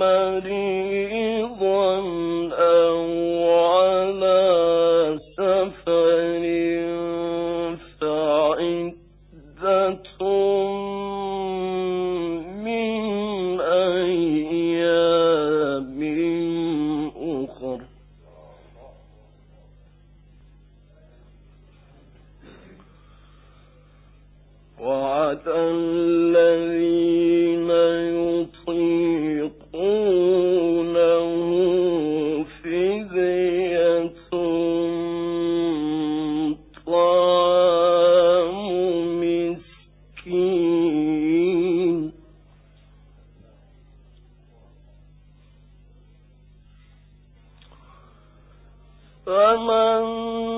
مريض. فمن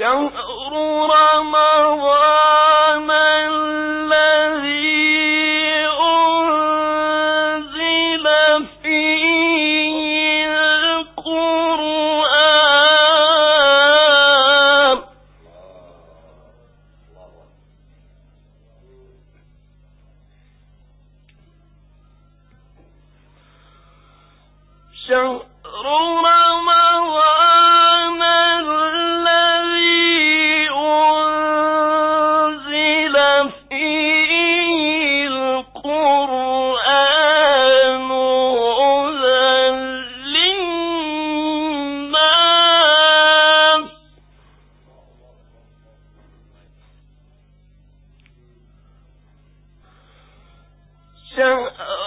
شهر رمضان don't uh,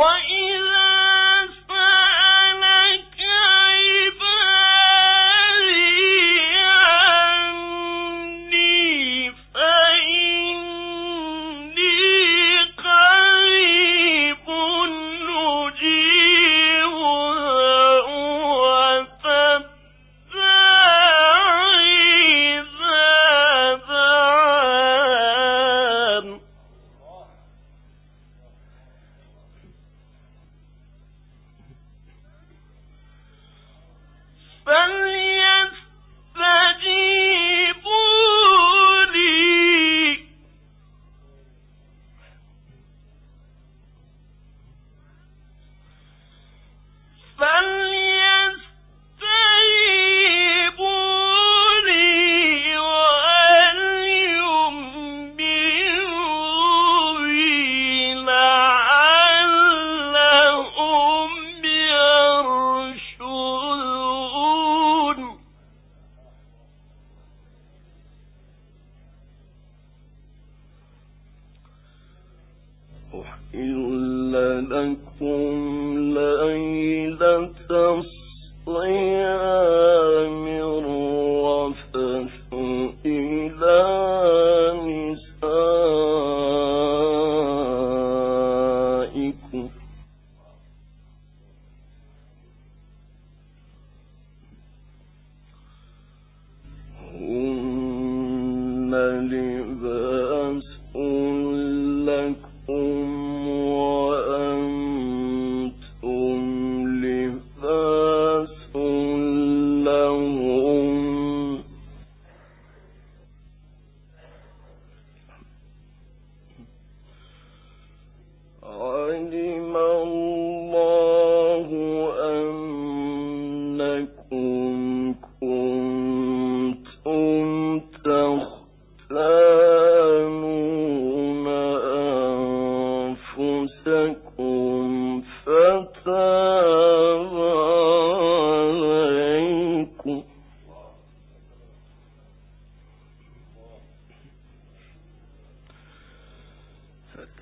Uh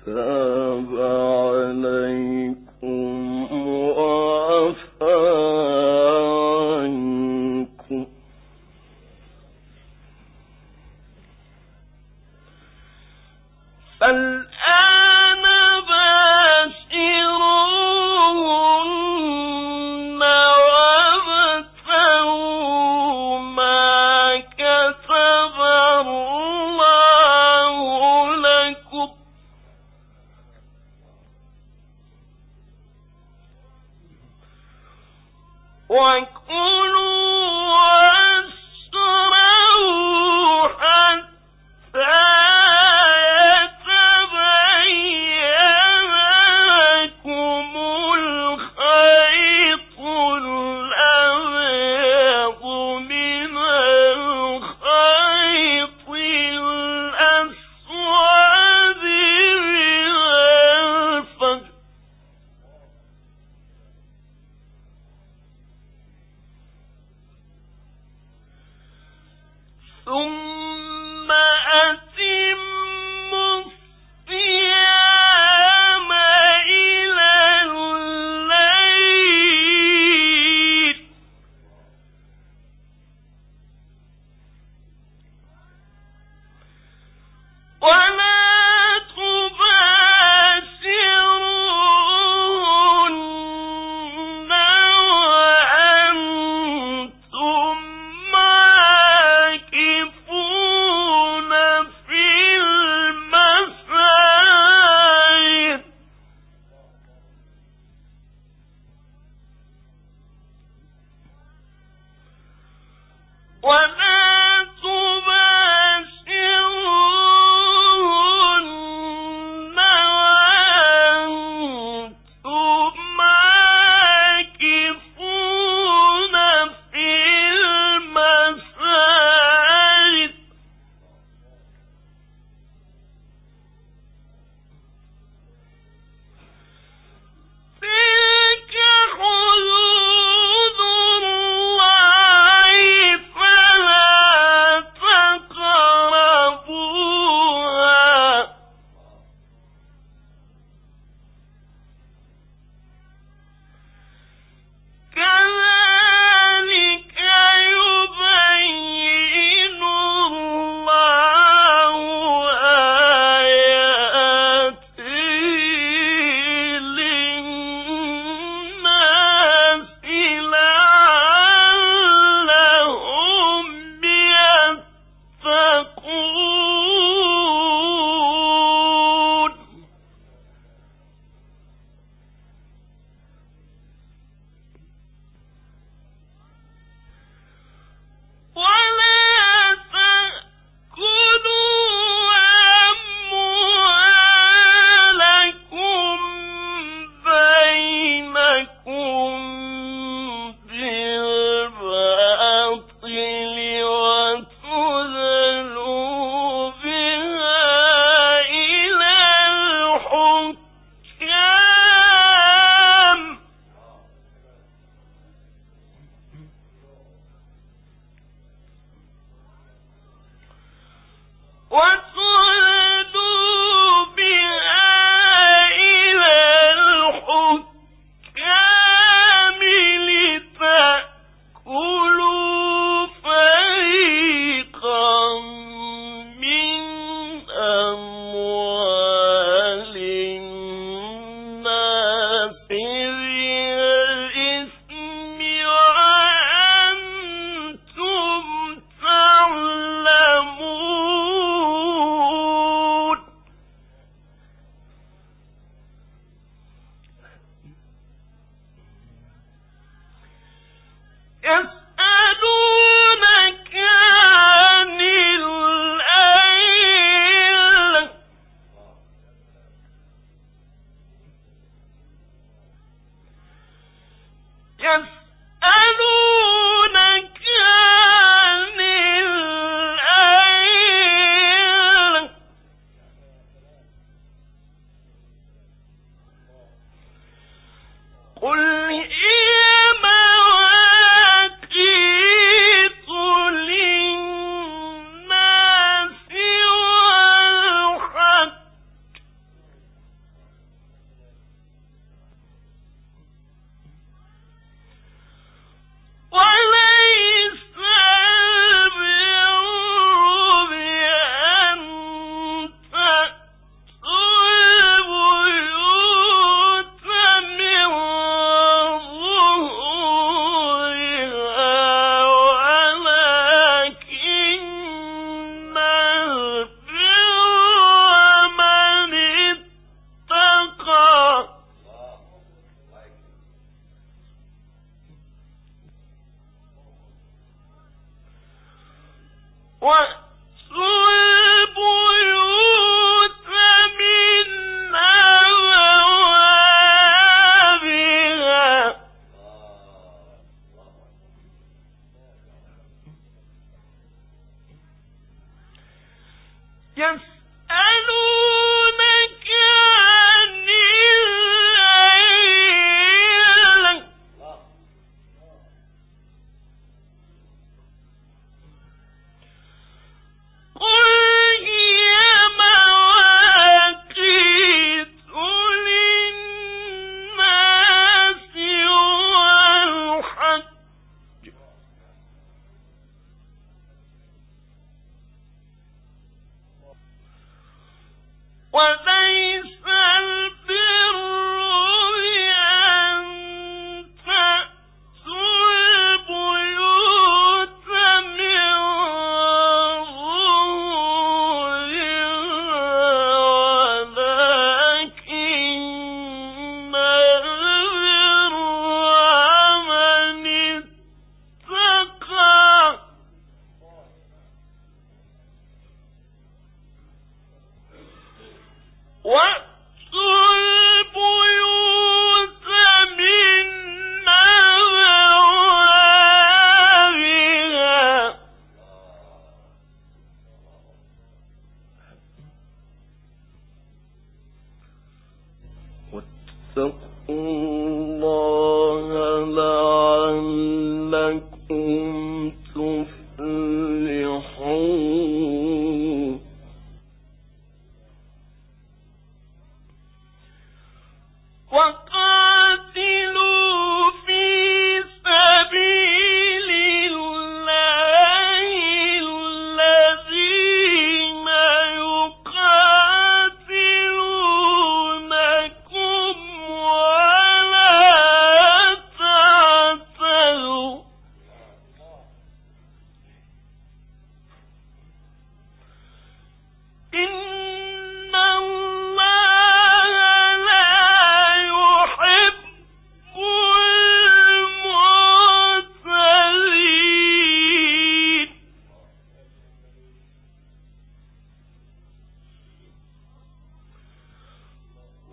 تاب عليهم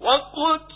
وقتل